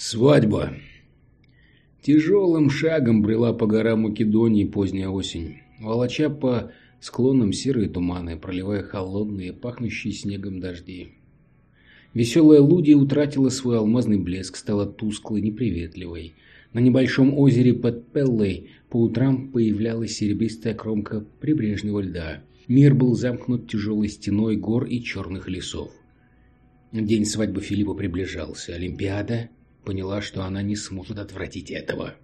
Свадьба. Тяжелым шагом брела по горам Македонии поздняя осень, волоча по склонам серые туманы, проливая холодные, пахнущие снегом дожди. Веселая Лудия утратила свой алмазный блеск, стала тусклой, неприветливой. На небольшом озере под Пеллой по утрам появлялась серебристая кромка прибрежного льда. Мир был замкнут тяжелой стеной гор и черных лесов. День свадьбы Филиппа приближался. Олимпиада поняла, что она не сможет отвратить этого.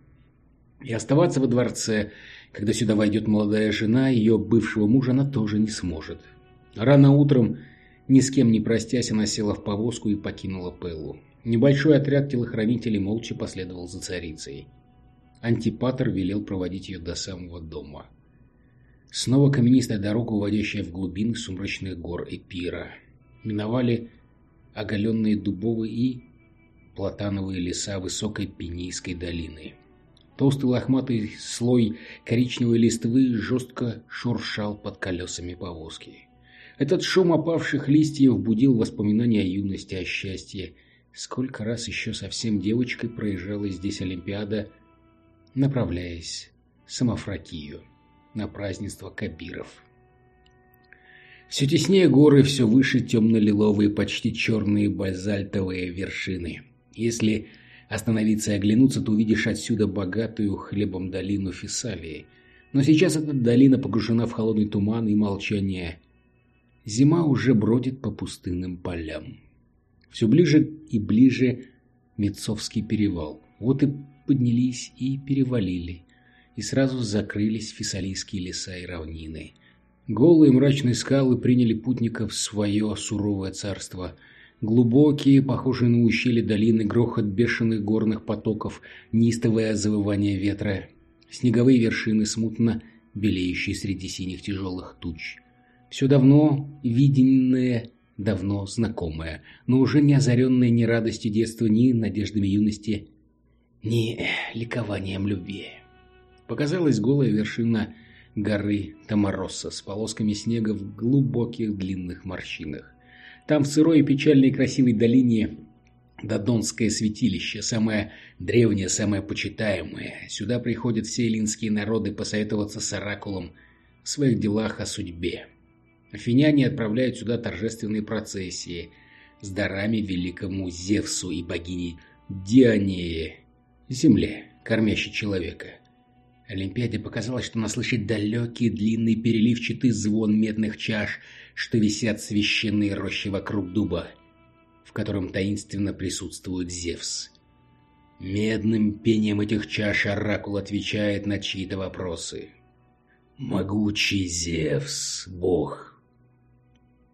И оставаться во дворце, когда сюда войдет молодая жена ее бывшего мужа, она тоже не сможет. Рано утром, ни с кем не простясь, она села в повозку и покинула Пеллу. Небольшой отряд телохранителей молча последовал за царицей. Антипатр велел проводить ее до самого дома. Снова каменистая дорога, уводящая в глубины сумрачных гор Эпира. Миновали оголенные дубовые и платановые леса высокой Пенийской долины. Толстый лохматый слой коричневой листвы жестко шуршал под колесами повозки. Этот шум опавших листьев будил воспоминания о юности, о счастье. Сколько раз еще совсем девочкой проезжала здесь Олимпиада, направляясь в Самофракию на празднество Кабиров. Все теснее горы, все выше темно-лиловые, почти черные базальтовые вершины. Если остановиться и оглянуться, то увидишь отсюда богатую хлебом долину Фессалии. Но сейчас эта долина погружена в холодный туман и молчание. Зима уже бродит по пустынным полям. Все ближе и ближе Мецовский перевал. Вот и поднялись и перевалили. И сразу закрылись фессалийские леса и равнины. Голые мрачные скалы приняли путников в свое суровое царство – Глубокие, похожие на ущелье долины, грохот бешеных горных потоков, неистовое завывание ветра, снеговые вершины, смутно белеющие среди синих тяжелых туч. Все давно виденное, давно знакомое, но уже не озаренное ни радостью детства, ни надеждами юности, ни ликованием любви. Показалась голая вершина горы Тамаросса с полосками снега в глубоких длинных морщинах. Там в сырой и печальной красивой долине Додонское святилище, самое древнее, самое почитаемое. Сюда приходят все эллинские народы посоветоваться с оракулом в своих делах о судьбе. Афиняне отправляют сюда торжественные процессии с дарами великому Зевсу и богине Дионее, земле, кормящей человека. Олимпиаде показалось, что она слышит далекий, длинный, переливчатый звон медных чаш – что висят священные рощи вокруг дуба, в котором таинственно присутствует Зевс. Медным пением этих чаш Оракул отвечает на чьи-то вопросы. Могучий Зевс, бог.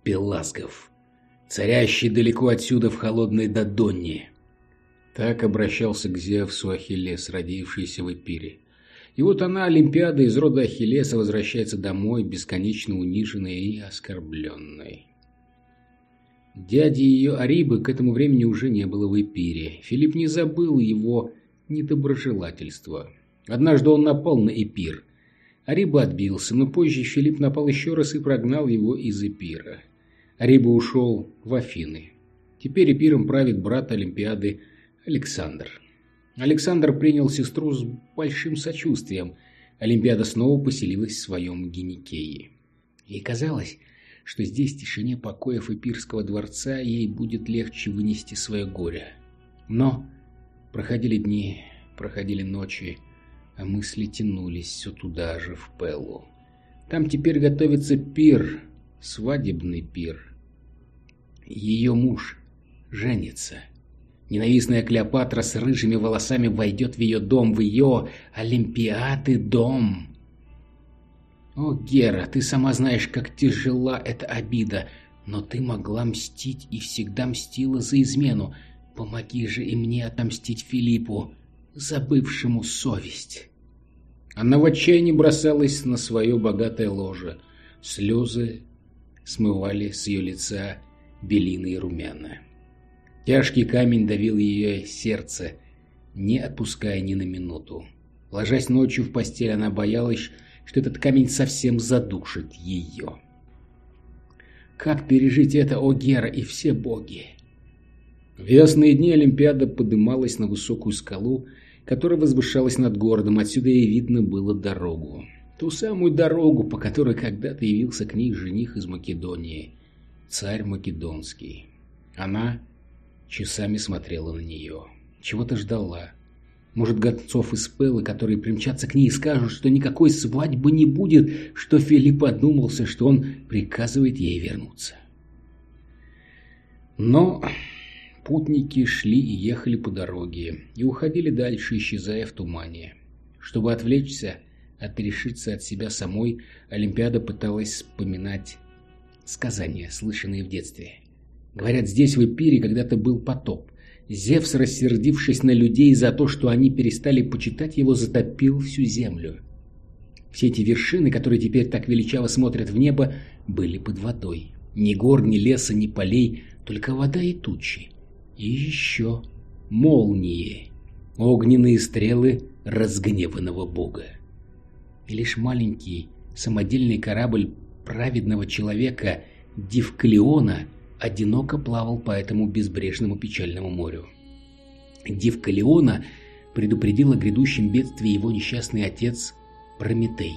Пелазгов, царящий далеко отсюда в холодной Додонне. Так обращался к Зевсу Ахиллес, родившийся в Эпире. И вот она, Олимпиада из рода Ахиллеса, возвращается домой, бесконечно униженной и оскорбленной. Дяди ее Арибы к этому времени уже не было в Эпире. Филипп не забыл его недоброжелательства. Однажды он напал на Эпир. Ариба отбился, но позже Филипп напал еще раз и прогнал его из Эпира. Ариба ушел в Афины. Теперь Эпиром правит брат Олимпиады Александр. Александр принял сестру с большим сочувствием. Олимпиада снова поселилась в своем Геникее. Ей казалось, что здесь, в тишине покоев Эпирского дворца, ей будет легче вынести свое горе. Но проходили дни, проходили ночи, а мысли тянулись все туда же, в Пеллу. Там теперь готовится пир, свадебный пир. Ее муж женится. Ненавистная Клеопатра с рыжими волосами войдет в ее дом, в ее Олимпиады дом. О, Гера, ты сама знаешь, как тяжела эта обида, но ты могла мстить и всегда мстила за измену. Помоги же и мне отомстить Филиппу, забывшему совесть. Она в отчаянии бросалась на свое богатое ложе. Слезы смывали с ее лица белины и румяна. Тяжкий камень давил ее сердце, не отпуская ни на минуту. Ложась ночью в постель, она боялась, что этот камень совсем задушит ее. Как пережить это, о Гера и все боги? В ясные дни Олимпиада подымалась на высокую скалу, которая возвышалась над городом. Отсюда ей видно было дорогу. Ту самую дорогу, по которой когда-то явился к ней жених из Македонии, царь Македонский. Она часами смотрела на нее, чего-то ждала. Может, гонцов из Пелы, которые примчатся к ней и скажут, что никакой свадьбы не будет, что Филипп подумался, что он приказывает ей вернуться. Но Путники шли и ехали по дороге и уходили дальше, исчезая в тумане. Чтобы отвлечься, отрешиться от себя самой, Олимпиада пыталась вспоминать сказания, слышанные в детстве. Говорят, здесь в Эпире когда-то был потоп. Зевс, рассердившись на людей за то, что они перестали почитать его, затопил всю землю. Все эти вершины, которые теперь так величаво смотрят в небо, были под водой. Ни гор, ни леса, ни полей, только вода и тучи. И еще молнии, огненные стрелы разгневанного бога. И лишь маленький самодельный корабль праведного человека Дивкалиона одиноко плавал по этому безбрежному печальному морю. Дивкалиона предупредил о грядущем бедствии его несчастный отец Прометей.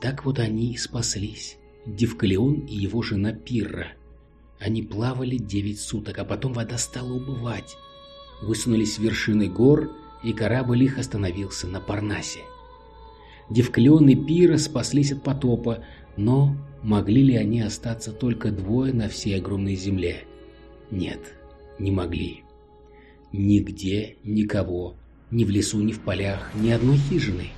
Так вот они и спаслись, Дивкалион и его жена Пирра – они плавали девять суток, а потом вода стала убывать. Высунулись вершины гор, и корабль их остановился на Парнасе. Девклеон и Пира спаслись от потопа, но могли ли они остаться только двое на всей огромной земле? Нет, не могли. Нигде никого, ни в лесу, ни в полях, ни одной хижины.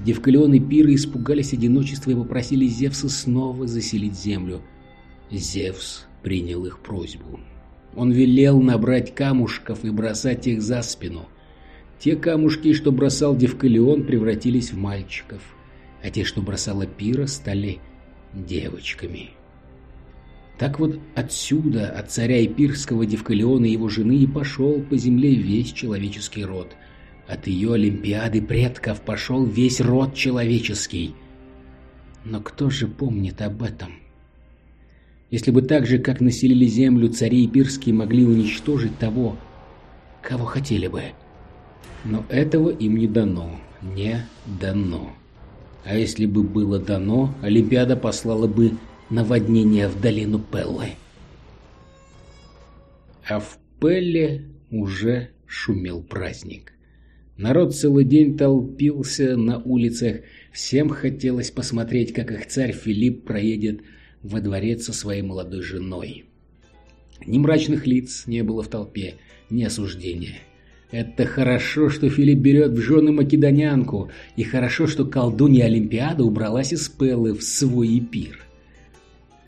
Девклеон и Пира испугались одиночества и попросили Зевса снова заселить землю. Зевс принял их просьбу. Он велел набрать камушков и бросать их за спину. Те камушки, что бросал Девкалион, превратились в мальчиков, а те, что бросала Пира, стали девочками. Так вот отсюда, от царя Эпирского Девкалиона и его жены, и пошел по земле весь человеческий род. От ее Олимпиады предков пошел весь род человеческий. Но кто же помнит об этом? если бы так же, как населили землю, цари Ипирские могли уничтожить того, кого хотели бы. Но этого им не дано, не дано. А если бы было дано, Олимпиада послала бы наводнение в долину Пеллы. А в Пелле уже шумел праздник. Народ целый день толпился на улицах, всем хотелось посмотреть, как их царь Филипп проедет во дворец со своей молодой женой. Ни мрачных лиц не было в толпе, ни осуждения. Это хорошо, что Филипп берет в жены македонянку, и хорошо, что колдунья Олимпиада убралась из Пеллы в свой пир.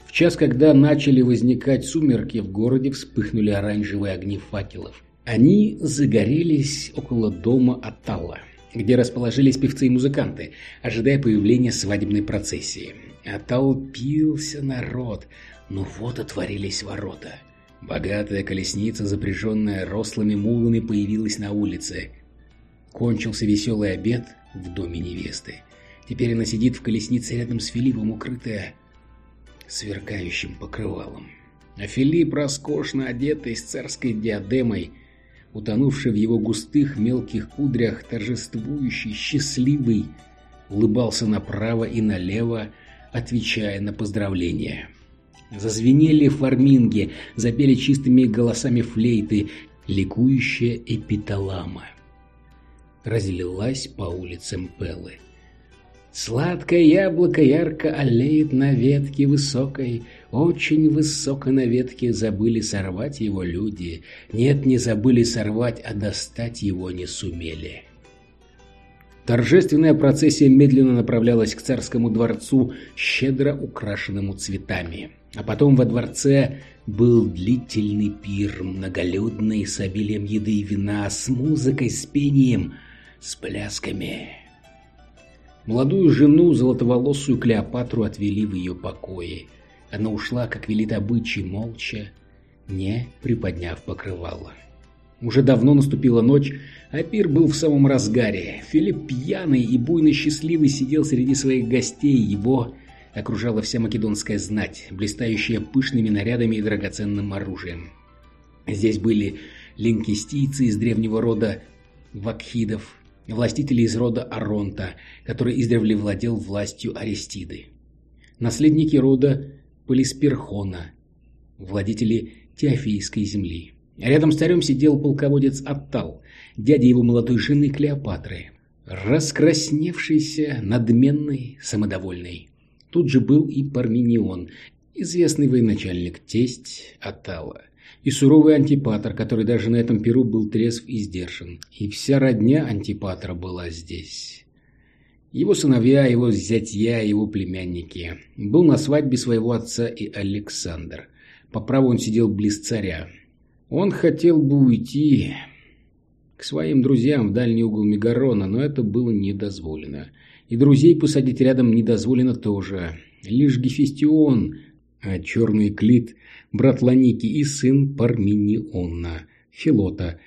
В час, когда начали возникать сумерки, в городе вспыхнули оранжевые огни факелов. Они загорелись около дома Аталла, где расположились певцы и музыканты, ожидая появления свадебной процессии. Отолпился народ, но вот отворились ворота. Богатая колесница, запряженная рослыми мулами, появилась на улице. Кончился веселый обед в доме невесты. Теперь она сидит в колеснице рядом с Филиппом, укрытая сверкающим покрывалом. А Филипп, роскошно одетый с царской диадемой, утонувший в его густых мелких кудрях, торжествующий, счастливый, улыбался направо и налево, отвечая на поздравления. Зазвенели фарминги, запели чистыми голосами флейты, ликующая эпиталама. Разлилась по улицам Пеллы. Сладкое яблоко ярко олеет на ветке высокой, очень высоко на ветке забыли сорвать его люди. Нет, не забыли сорвать, а достать его не сумели. Торжественная процессия медленно направлялась к царскому дворцу, щедро украшенному цветами. А потом во дворце был длительный пир, многолюдный, с обилием еды и вина, с музыкой, с пением, с плясками. Молодую жену, золотоволосую Клеопатру, отвели в ее покои. Она ушла, как велит обычай, молча, не приподняв покрывало. Уже давно наступила ночь, а пир был в самом разгаре. Филипп пьяный и буйно счастливый сидел среди своих гостей, его окружала вся македонская знать, блистающая пышными нарядами и драгоценным оружием. Здесь были линкистийцы из древнего рода Вакхидов, властители из рода Аронта, который издревле владел властью Аристиды, наследники рода Полисперхона, владетели Теофийской земли. Рядом с царем сидел полководец Аттал, дядя его молодой жены Клеопатры, раскрасневшийся, надменный, самодовольный. Тут же был и Парменион, известный военачальник, тесть Аттала, и суровый антипатр, который даже на этом перу был трезв и сдержан. И вся родня антипатра была здесь. Его сыновья, его зятья, его племянники. Был на свадьбе своего отца и Александр. По праву он сидел близ царя. Он хотел бы уйти к своим друзьям в дальний угол Мегарона, но это было недозволено. И друзей посадить рядом недозволено тоже. Лишь Гефестион, а черный Клит, брат Ланики и сын Пармениона, Филота,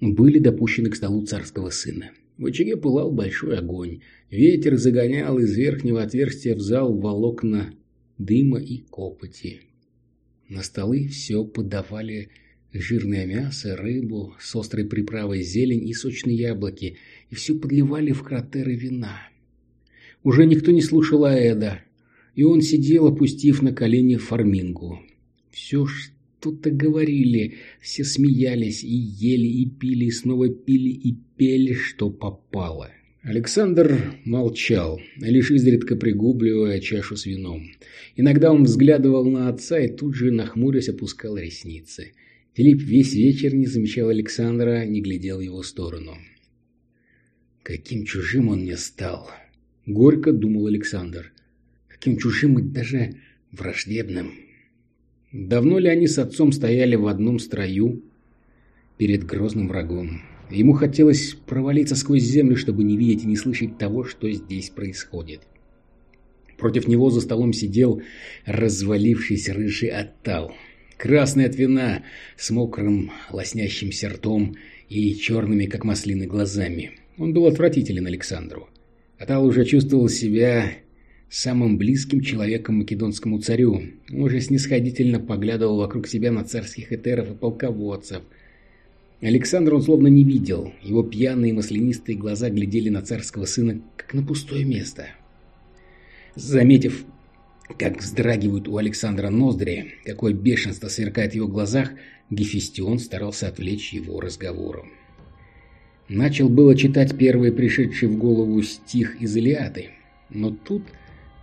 были допущены к столу царского сына. В очаге пылал большой огонь. Ветер загонял из верхнего отверстия в зал волокна дыма и копоти. На столы все подавали жирное мясо, рыбу с острой приправой зелень и сочные яблоки, и все подливали в кратеры вина. Уже никто не слушал Аэда, и он сидел, опустив на колени фармингу. Все что-то говорили, все смеялись и ели, и пили, и снова пили, и пели, что попало. Александр молчал, лишь изредка пригубливая чашу с вином. Иногда он взглядывал на отца и тут же, нахмурясь, опускал ресницы. Филипп весь вечер не замечал Александра, не глядел в его сторону. «Каким чужим он мне стал!» — горько думал Александр. «Каким чужим и даже враждебным!» Давно ли они с отцом стояли в одном строю перед грозным врагом? Ему хотелось провалиться сквозь землю, чтобы не видеть и не слышать того, что здесь происходит. Против него за столом сидел развалившийся рыжий оттал — красный от вина, с мокрым лоснящимся ртом и черными, как маслины, глазами. Он был отвратителен Александру. Атал уже чувствовал себя самым близким человеком македонскому царю. Он уже снисходительно поглядывал вокруг себя на царских этеров и полководцев. Александр он словно не видел. Его пьяные маслянистые глаза глядели на царского сына, как на пустое место. Заметив как вздрагивают у Александра ноздри, какое бешенство сверкает в его глазах, Гефестион старался отвлечь его разговором. Начал было читать первый пришедший в голову стих из Илиады, но тут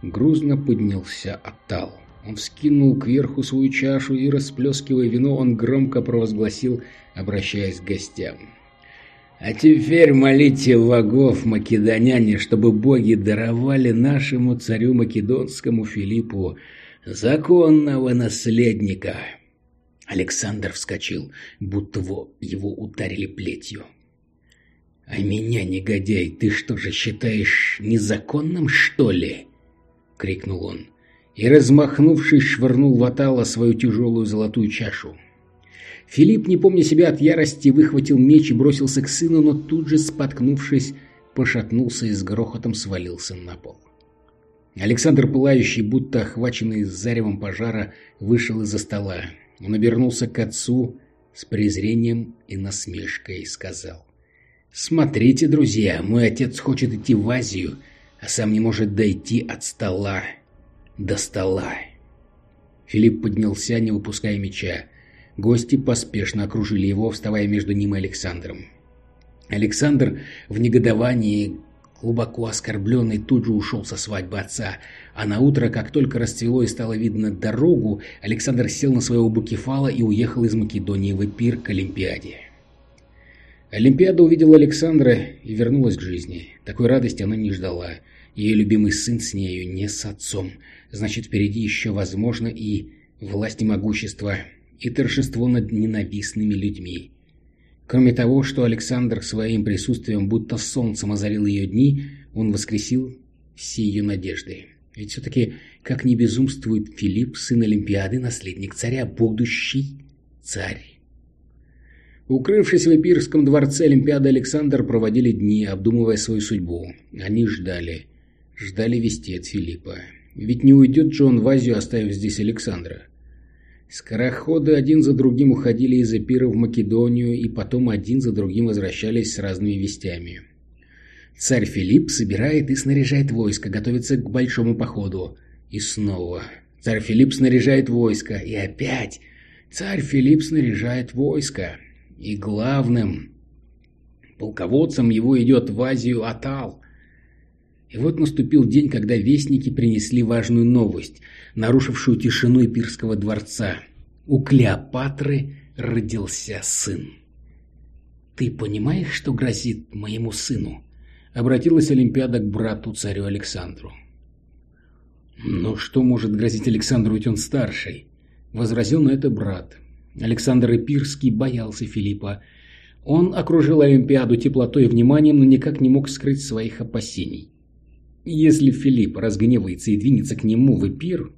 грузно поднялся Атал. Он вскинул кверху свою чашу и, расплескивая вино, он громко провозгласил, обращаясь к гостям. А теперь молите богов, македоняне, чтобы боги даровали нашему царю македонскому Филиппу законного наследника. Александр вскочил, будто его ударили плетью. «А меня, негодяй, ты что же считаешь незаконным, что ли?» — крикнул он. И, размахнувшись, швырнул в Атала свою тяжелую золотую чашу. Филипп, не помня себя от ярости, выхватил меч и бросился к сыну, но тут же, споткнувшись, пошатнулся и с грохотом свалился на пол. Александр, пылающий, будто охваченный заревом пожара, вышел из-за стола. Он обернулся к отцу с презрением и насмешкой сказал. «Смотрите, друзья, мой отец хочет идти в Азию, а сам не может дойти от стола до стола». Филипп поднялся, не выпуская меча. Гости поспешно окружили его, вставая между ним и Александром. Александр в негодовании, глубоко оскорбленный, тут же ушел со свадьбы отца, а на утро, как только расцвело и стало видно дорогу, Александр сел на своего букефала и уехал из Македонии в Эпир к Олимпиаде. Олимпиада увидела Александра и вернулась к жизни. Такой радости она не ждала. Ее любимый сын с нею, не с отцом. Значит, впереди еще, возможно, и власть и могущество – и торжество над ненавистными людьми. Кроме того, что Александр своим присутствием будто солнцем озарил ее дни, он воскресил все ее надежды. Ведь все-таки, как не безумствует Филипп, сын Олимпиады, наследник царя, будущий царь. Укрывшись в Эпирском дворце Олимпиады, Александр проводили дни, обдумывая свою судьбу. Они ждали. Ждали вести от Филиппа. Ведь не уйдет же он в Азию, оставив здесь Александра. Скороходы один за другим уходили из Эпира в Македонию и потом один за другим возвращались с разными вестями. Царь Филипп собирает и снаряжает войско, готовится к большому походу. И снова. Царь Филипп снаряжает войско. И опять. Царь Филипп снаряжает войско. И главным полководцем его идет в Азию Атал. И вот наступил день, когда вестники принесли важную новость, нарушившую тишину Эпирского дворца. У Клеопатры родился сын. «Ты понимаешь, что грозит моему сыну?» Обратилась Олимпиада к брату царю Александру. «Но что может грозить Александру, ведь он старший?» Возразил на это брат. Александр Эпирский боялся Филиппа. Он окружил Олимпиаду теплотой и вниманием, но никак не мог скрыть своих опасений. Если Филипп разгневается и двинется к нему в Эпир,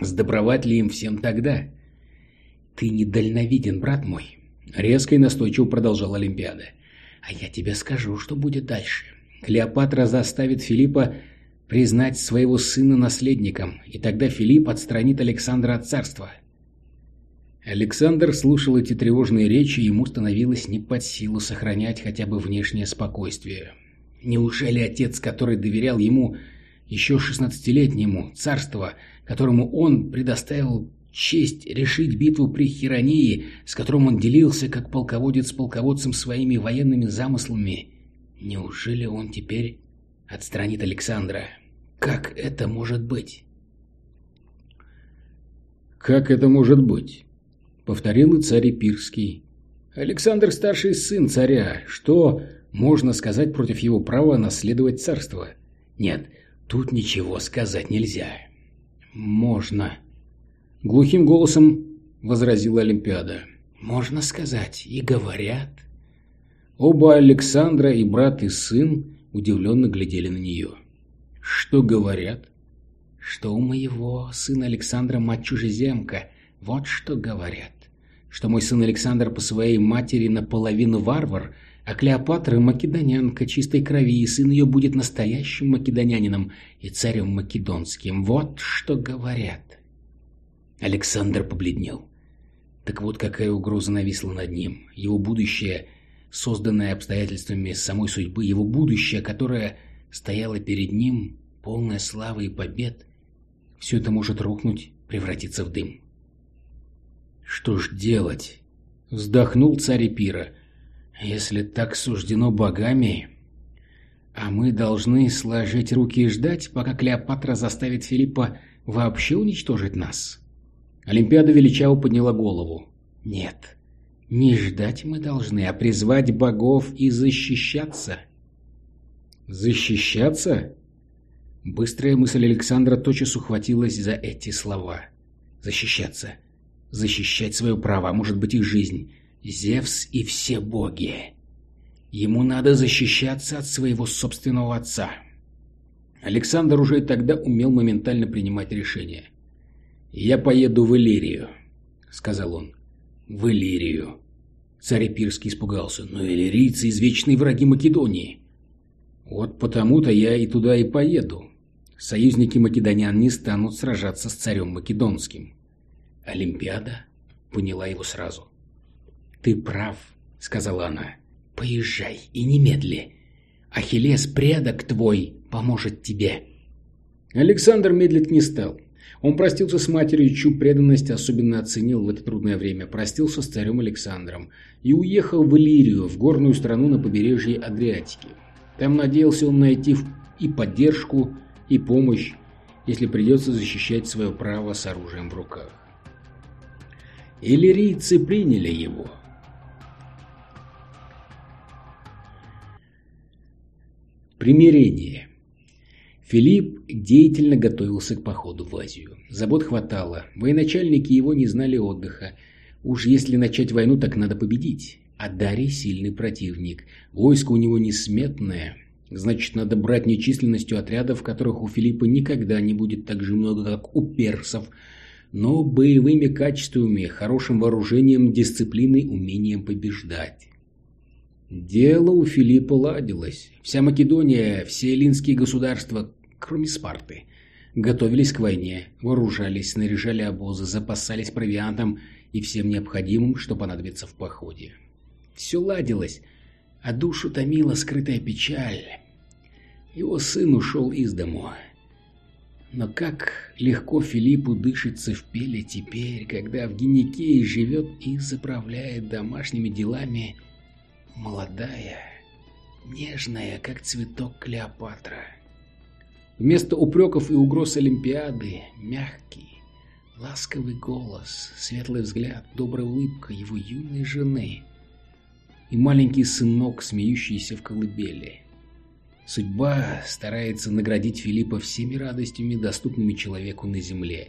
сдобровать ли им всем тогда? «Ты недальновиден, брат мой», — резко и настойчиво продолжал Олимпиада. «А я тебе скажу, что будет дальше. Клеопатра заставит Филиппа признать своего сына наследником, и тогда Филипп отстранит Александра от царства». Александр слушал эти тревожные речи, и ему становилось не под силу сохранять хотя бы внешнее спокойствие. Неужели отец, который доверял ему еще шестнадцатилетнему царство, которому он предоставил честь решить битву при Хиронии, с которым он делился как полководец с полководцем своими военными замыслами, неужели он теперь отстранит Александра? Как это может быть? «Как это может быть?» — повторил и царь Ипирский. «Александр старший сын царя. Что можно сказать против его права наследовать царство? Нет, тут ничего сказать нельзя. Можно. Глухим голосом возразила Олимпиада. Можно сказать, и говорят. Оба Александра, и брат, и сын, удивленно глядели на нее. Что говорят? Что у моего сына Александра мать чужеземка. Вот что говорят. Что мой сын Александр по своей матери наполовину варвар, а Клеопатра – македонянка чистой крови, и сын ее будет настоящим македонянином и царем македонским. Вот что говорят. Александр побледнел. Так вот какая угроза нависла над ним. Его будущее, созданное обстоятельствами самой судьбы, его будущее, которое стояло перед ним, полное славы и побед, все это может рухнуть, превратиться в дым. «Что ж делать?» — вздохнул царь Эпира — если так суждено богами, а мы должны сложить руки и ждать, пока Клеопатра заставит Филиппа вообще уничтожить нас. Олимпиада величаво подняла голову. Нет, не ждать мы должны, а призвать богов и защищаться. Защищаться? Быстрая мысль Александра тотчас ухватилась за эти слова. Защищаться. Защищать свое право, а может быть и жизнь. Зевс и все боги. Ему надо защищаться от своего собственного отца. Александр уже тогда умел моментально принимать решения. «Я поеду в Иллирию», — сказал он. «В Иллирию». Царь Эпирский испугался. «Но иллирийцы — извечные враги Македонии». «Вот потому-то я и туда и поеду. Союзники македонян не станут сражаться с царем македонским». Олимпиада поняла его сразу. «Ты прав», — сказала она. «Поезжай и немедли. Ахиллес, предок твой, поможет тебе». Александр медлить не стал. Он простился с матерью, чью преданность особенно оценил в это трудное время, простился с царем Александром и уехал в Иллирию, в горную страну на побережье Адриатики. Там надеялся он найти и поддержку, и помощь, если придется защищать свое право с оружием в руках. Иллирийцы приняли его, Примирение. Филипп деятельно готовился к походу в Азию. Забот хватало, военачальники его не знали отдыха. Уж если начать войну, так надо победить. А Дарий сильный противник, войско у него несметное. Значит, надо брать не численностью отрядов, которых у Филиппа никогда не будет так же много, как у персов, но боевыми качествами, хорошим вооружением, дисциплиной, умением побеждать. Дело у Филиппа ладилось. Вся Македония, все эллинские государства, кроме Спарты, готовились к войне, вооружались, снаряжали обозы, запасались провиантом и всем необходимым, что понадобится в походе. Все ладилось, а душу томила скрытая печаль. Его сын ушел из дому. Но как легко Филиппу дышится в пеле теперь, когда в Геникее живет и заправляет домашними делами молодая, нежная, как цветок Клеопатра. Вместо упреков и угроз Олимпиады мягкий, ласковый голос, светлый взгляд, добрая улыбка его юной жены и маленький сынок, смеющийся в колыбели. Судьба старается наградить Филиппа всеми радостями, доступными человеку на земле.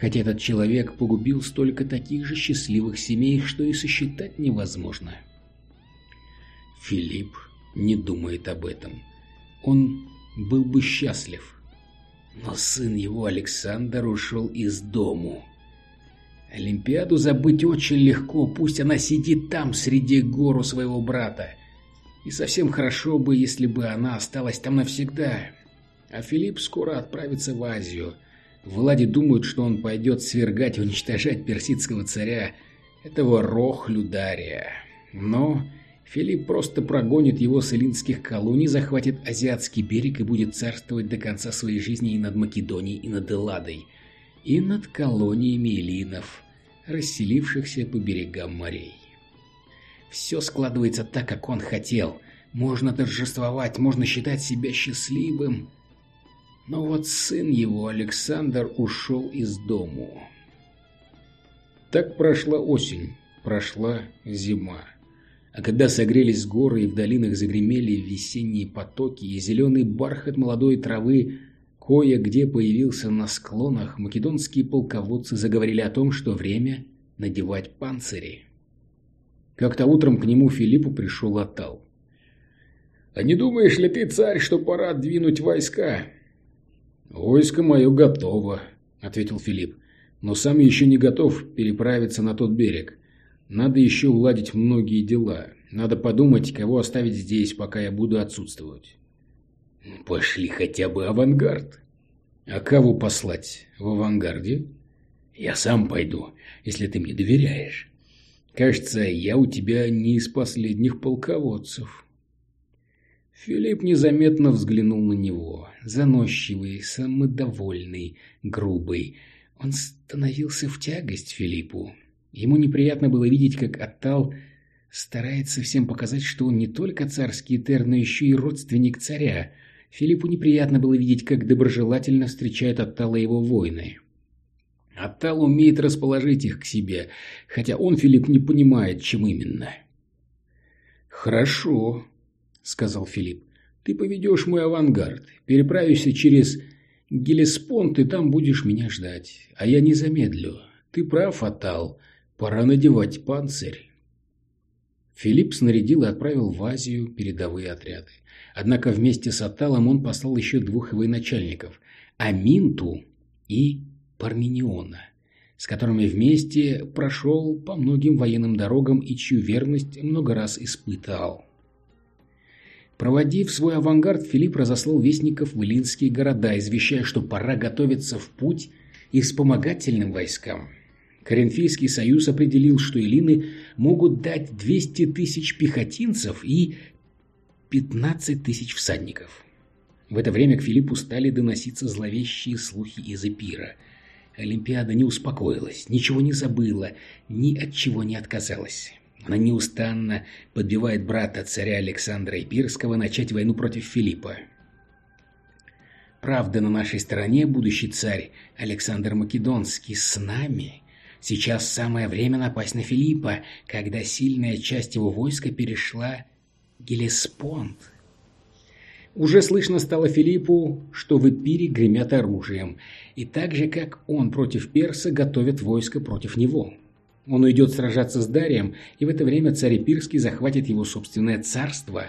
Хотя этот человек погубил столько таких же счастливых семей, что и сосчитать невозможно. Филипп не думает об этом. Он был бы счастлив. Но сын его, Александр, ушел из дому. Олимпиаду забыть очень легко, пусть она сидит там, среди гору своего брата. И совсем хорошо бы, если бы она осталась там навсегда. А Филипп скоро отправится в Азию. Влади думают, что он пойдет свергать и уничтожать персидского царя, этого Рохлюдария. Но Филипп просто прогонит его с эллинских колоний, захватит азиатский берег и будет царствовать до конца своей жизни и над Македонией, и над Элладой, и над колониями эллинов, расселившихся по берегам морей. Все складывается так, как он хотел. Можно торжествовать, можно считать себя счастливым. Но вот сын его, Александр, ушел из дому. Так прошла осень, прошла зима. А когда согрелись горы и в долинах загремели весенние потоки, и зеленый бархат молодой травы кое-где появился на склонах, македонские полководцы заговорили о том, что время надевать панцири. Как-то утром к нему Филиппу пришел Атал. «А не думаешь ли ты, царь, что пора двинуть войска?» «Войско мое готово», — ответил Филипп. «Но сам еще не готов переправиться на тот берег. Надо еще уладить многие дела. Надо подумать, кого оставить здесь, пока я буду отсутствовать». «Пошли хотя бы авангард». «А кого послать в авангарде?» «Я сам пойду, если ты мне доверяешь». Кажется, я у тебя не из последних полководцев. Филипп незаметно взглянул на него. Заносчивый, самодовольный, грубый. Он становился в тягость Филиппу. Ему неприятно было видеть, как Аттал старается всем показать, что он не только царский Тер, но еще и родственник царя. Филиппу неприятно было видеть, как доброжелательно встречают Аттала его воины. Аттал умеет расположить их к себе, хотя он, Филипп, не понимает, чем именно. «Хорошо», — сказал Филипп. «Ты поведешь мой авангард, переправишься через Гелеспонт, и там будешь меня ждать. А я не замедлю. Ты прав, Атал, пора надевать панцирь». Филипп снарядил и отправил в Азию передовые отряды. Однако вместе с Аталом он послал еще двух военачальников – Аминту и Пармениона, с которыми вместе прошел по многим военным дорогам и чью верность много раз испытал. Проводив свой авангард, Филипп разослал вестников в Илинские города, извещая, что пора готовиться в путь и вспомогательным войскам. Коринфийский союз определил, что Илины могут дать 200 тысяч пехотинцев и 15 тысяч всадников. В это время к Филиппу стали доноситься зловещие слухи из Эпира – Олимпиада не успокоилась, ничего не забыла, ни от чего не отказалась. Она неустанно подбивает брата царя Александра Ипирского начать войну против Филиппа. Правда, на нашей стороне будущий царь Александр Македонский с нами. Сейчас самое время напасть на Филиппа, когда сильная часть его войска перешла Гелеспонд. Уже слышно стало Филиппу, что в Эпире гремят оружием, и так же, как он против Перса, готовят войско против него. Он уйдет сражаться с Дарием, и в это время царь Эпирский захватит его собственное царство.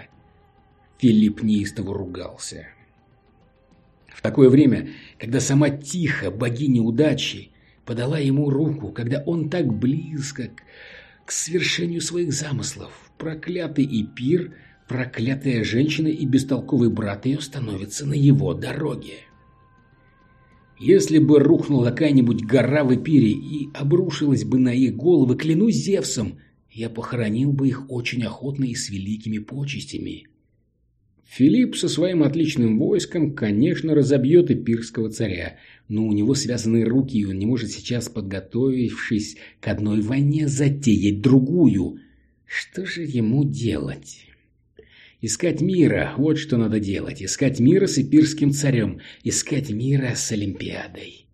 Филипп неистово ругался. В такое время, когда сама Тихо, богиня удачи, подала ему руку, когда он так близко к, к свершению своих замыслов, проклятый Эпир – проклятая женщина и бестолковый брат ее становятся на его дороге. Если бы рухнула какая-нибудь гора в Эпире и обрушилась бы на их головы, клянусь Зевсом, я похоронил бы их очень охотно и с великими почестями. Филипп со своим отличным войском, конечно, разобьет эпирского царя, но у него связаны руки, и он не может сейчас, подготовившись к одной войне, затеять другую. Что же ему делать? Искать мира, вот что надо делать. Искать мира с эпирским царем, искать мира с Олимпиадой.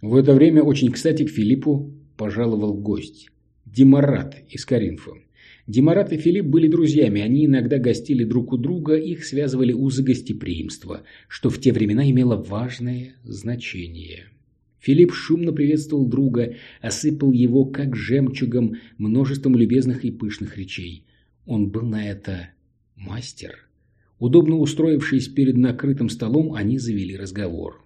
В это время очень кстати к Филиппу пожаловал гость. Демарат из Каринфа. Демарат и Филипп были друзьями, они иногда гостили друг у друга, их связывали узы гостеприимства, что в те времена имело важное значение. Филипп шумно приветствовал друга, осыпал его, как жемчугом, множеством любезных и пышных речей. Он был на это мастер. Удобно устроившись перед накрытым столом, они завели разговор.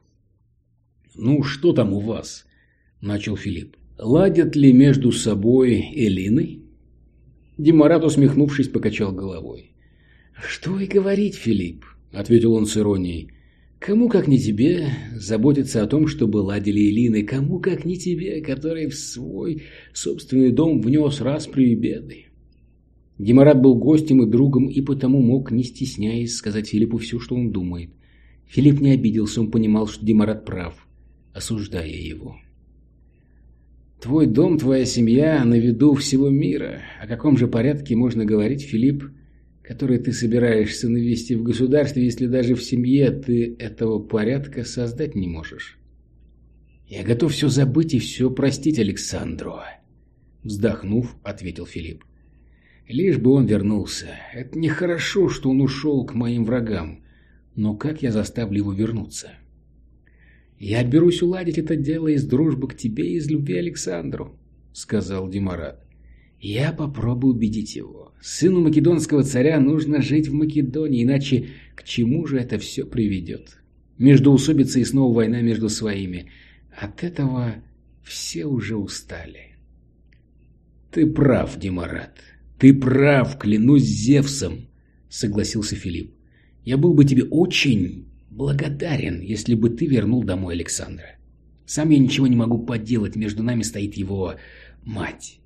«Ну, что там у вас?» – начал Филипп. «Ладят ли между собой Элины?» Демарат, усмехнувшись, покачал головой. «Что и говорить, Филипп», – ответил он с иронией. «Кому, как не тебе, заботиться о том, чтобы ладили Элины, кому, как не тебе, который в свой собственный дом внес распри и беды. Демарат был гостем и другом, и потому мог, не стесняясь, сказать Филиппу все, что он думает. Филипп не обиделся, он понимал, что Демарат прав, осуждая его. «Твой дом, твоя семья на виду всего мира. О каком же порядке можно говорить, Филипп, который ты собираешься навести в государстве, если даже в семье ты этого порядка создать не можешь?» «Я готов все забыть и все простить Александру», — вздохнув, ответил Филипп. Лишь бы он вернулся. Это нехорошо, что он ушел к моим врагам. Но как я заставлю его вернуться? Я берусь уладить это дело из дружбы к тебе и из любви Александру, сказал Димарат. Я попробую убедить его. Сыну македонского царя нужно жить в Македонии, иначе к чему же это все приведет? Междоусобица и снова война между своими. От этого все уже устали. Ты прав, Димарат. «Ты прав, клянусь Зевсом», — согласился Филипп. «Я был бы тебе очень благодарен, если бы ты вернул домой Александра. Сам я ничего не могу поделать, между нами стоит его мать».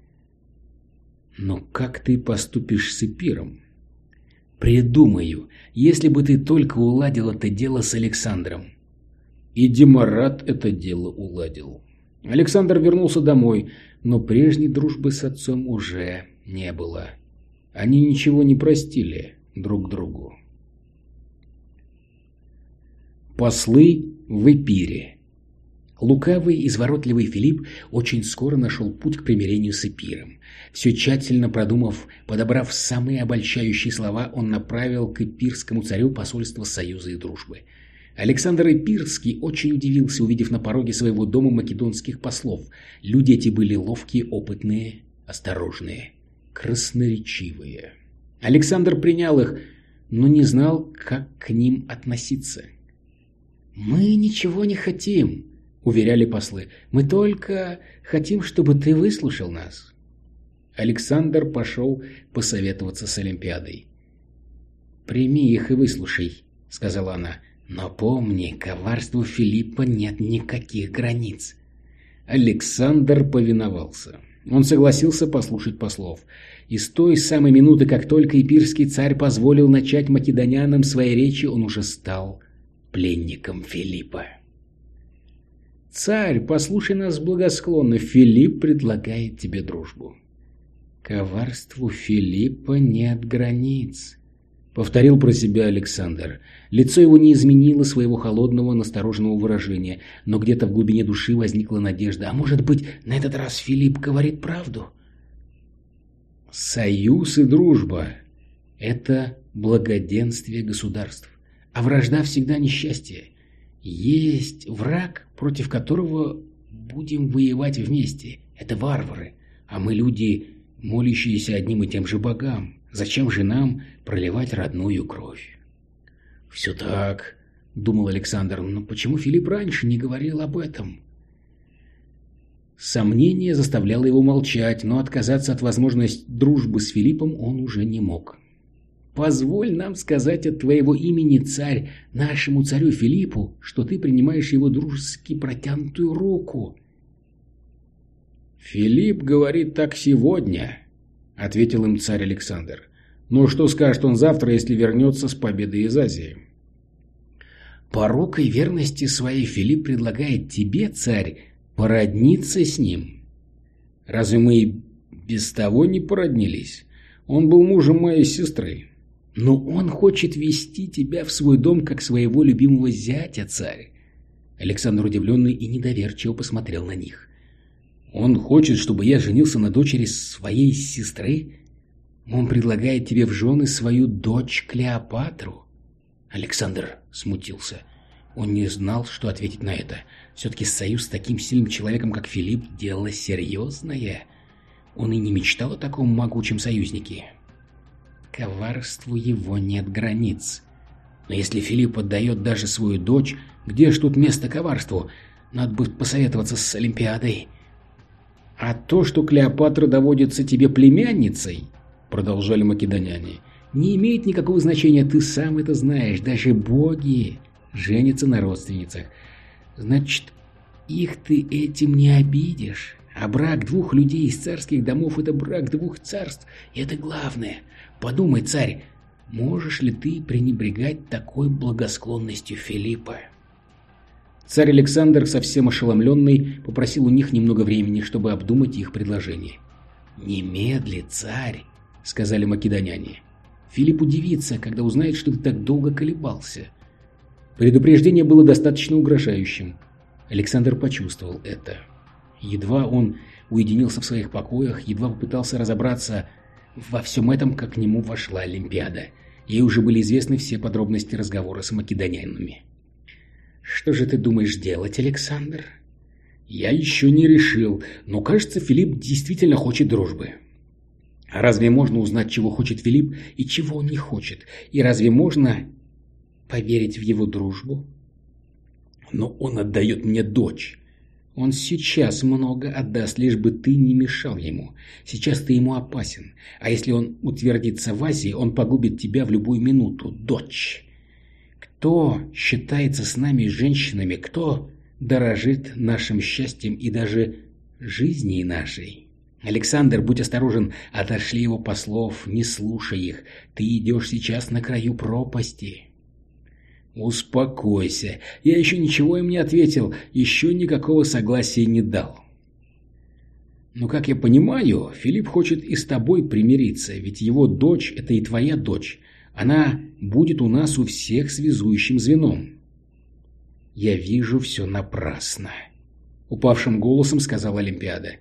«Но как ты поступишь с Эпиром?» «Придумаю, если бы ты только уладил это дело с Александром». И Демарат это дело уладил. Александр вернулся домой, но прежней дружбы с отцом уже не было. Они ничего не простили друг другу. Послы в Эпире Лукавый, изворотливый Филипп очень скоро нашел путь к примирению с Эпиром. Все тщательно продумав, подобрав самые обольщающие слова, он направил к эпирскому царю посольство союза и дружбы. Александр Эпирский очень удивился, увидев на пороге своего дома македонских послов. Люди эти были ловкие, опытные, осторожные красноречивые. Александр принял их, но не знал, как к ним относиться. «Мы ничего не хотим», — уверяли послы. «Мы только хотим, чтобы ты выслушал нас». Александр пошел посоветоваться с Олимпиадой. «Прими их и выслушай», — сказала она. «Но помни, коварству Филиппа нет никаких границ». Александр повиновался. Он согласился послушать послов. И с той самой минуты, как только Ипирский царь позволил начать македонянам свои речи, он уже стал пленником Филиппа. «Царь, послушай нас благосклонно, Филипп предлагает тебе дружбу». «Коварству Филиппа нет границ», — повторил про себя Александр. Лицо его не изменило своего холодного, настороженного выражения, но где-то в глубине души возникла надежда. А может быть, на этот раз Филипп говорит правду? Союз и дружба – это благоденствие государств, а вражда всегда несчастье. Есть враг, против которого будем воевать вместе. Это варвары, а мы люди, молящиеся одним и тем же богам. Зачем же нам проливать родную кровь? «Все так», — думал Александр, — «но почему Филипп раньше не говорил об этом?» Сомнение заставляло его молчать, но отказаться от возможности дружбы с Филиппом он уже не мог. Позволь нам сказать от твоего имени, царь, нашему царю Филиппу, что ты принимаешь его дружески протянутую руку. Филипп говорит так сегодня, ответил им царь Александр. Но что скажет он завтра, если вернется с победой из Азии? По рукой верности своей Филипп предлагает тебе, царь, породниться с ним. Разве мы и без того не породнились? Он был мужем моей сестры. Но он хочет вести тебя в свой дом, как своего любимого зятя, царь. Александр удивленный и недоверчиво посмотрел на них. Он хочет, чтобы я женился на дочери своей сестры? Он предлагает тебе в жены свою дочь Клеопатру? Александр смутился. Он не знал, что ответить на это. Все-таки союз с таким сильным человеком, как Филипп, дело серьезное. Он и не мечтал о таком могучем союзнике. Коварству его нет границ. Но если Филипп отдает даже свою дочь, где ж тут место коварству? Надо бы посоветоваться с Олимпиадой. А то, что Клеопатра доводится тебе племянницей, продолжали македоняне, не имеет никакого значения, ты сам это знаешь, даже боги женятся на родственницах. Значит, их ты этим не обидишь. А брак двух людей из царских домов – это брак двух царств, и это главное. Подумай, царь, можешь ли ты пренебрегать такой благосклонностью Филиппа? Царь Александр, совсем ошеломленный, попросил у них немного времени, чтобы обдумать их предложение. «Немедли, царь!» — сказали македоняне. «Филипп удивится, когда узнает, что ты так долго колебался». Предупреждение было достаточно угрожающим. Александр почувствовал это. Едва он уединился в своих покоях, едва попытался разобраться во всем этом, как к нему вошла Олимпиада. Ей уже были известны все подробности разговора с македонянами. «Что же ты думаешь делать, Александр?» «Я еще не решил, но кажется, Филипп действительно хочет дружбы». А разве можно узнать, чего хочет Филипп и чего он не хочет? И разве можно поверить в его дружбу? Но он отдает мне дочь. Он сейчас много отдаст, лишь бы ты не мешал ему. Сейчас ты ему опасен. А если он утвердится в Азии, он погубит тебя в любую минуту, дочь. Кто считается с нами женщинами, кто дорожит нашим счастьем и даже жизнью нашей? Александр, будь осторожен, отошли его послов, не слушай их. Ты идешь сейчас на краю пропасти. «Успокойся. Я еще ничего им не ответил, еще никакого согласия не дал». «Но, как я понимаю, Филипп хочет и с тобой примириться, ведь его дочь – это и твоя дочь. Она будет у нас у всех связующим звеном». «Я вижу все напрасно», – упавшим голосом сказала Олимпиада.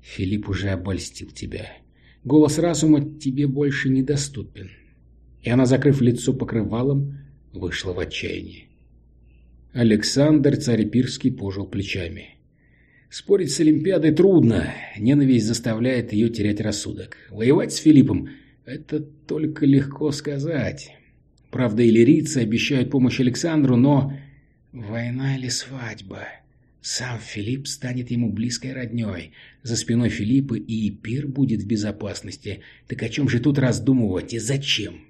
«Филипп уже обольстил тебя. Голос разума тебе больше недоступен». И она, закрыв лицо покрывалом, вышла в отчаянии. Александр Царепирский пожал плечами. Спорить с Олимпиадой трудно, ненависть заставляет ее терять рассудок. Воевать с Филиппом – это только легко сказать. Правда, иллирийцы обещают помощь Александру, но... Война или свадьба? Сам Филипп станет ему близкой родней. За спиной Филиппа и Пир будет в безопасности. Так о чем же тут раздумывать и зачем?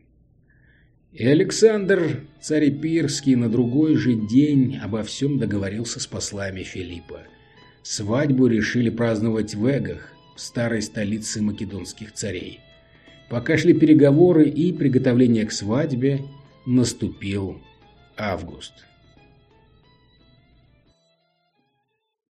И Александр Царепирский на другой же день обо всем договорился с послами Филиппа. Свадьбу решили праздновать в Эгах, в старой столице македонских царей. Пока шли переговоры и приготовления к свадьбе, наступил август.